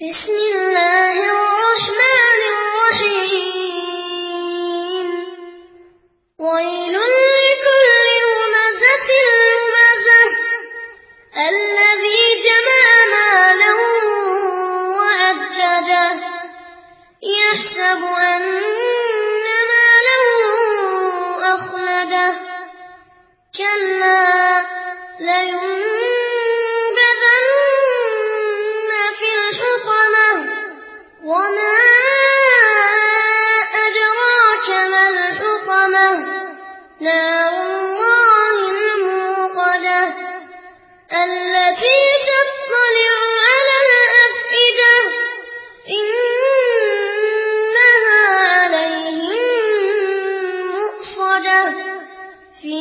بسم الله الرحمن الرحيم ويل لكل همزة همزة الذي جمع ماله وعدده يحسب أن نار الله الموقدة التي تطلع على الأفئدة إنها عليهم مؤصدة في